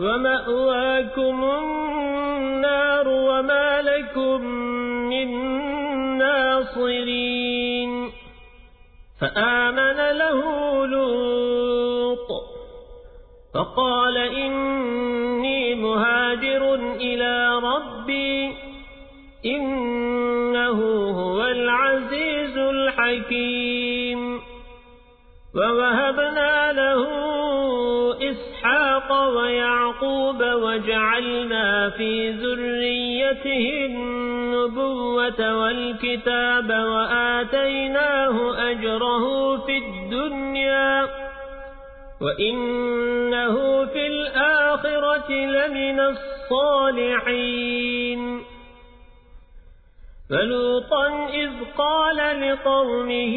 ومأواكم النار وما لكم من ناصرين فآمن له لوط فقال إني مهاجر إلى ربي إنه هو العزيز الحكيم ووهبنا له وجعلنا في ذريته النبوة والكتاب وآتيناه أجره في الدنيا وإنه في الآخرة لمن الصالحين. فلوطا إذ قال لقومه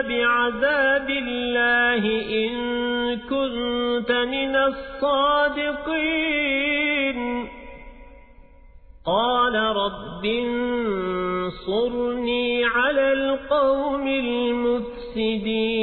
بعذاب الله إن كنت من الصادقين قال رب انصرني على القوم المفسدين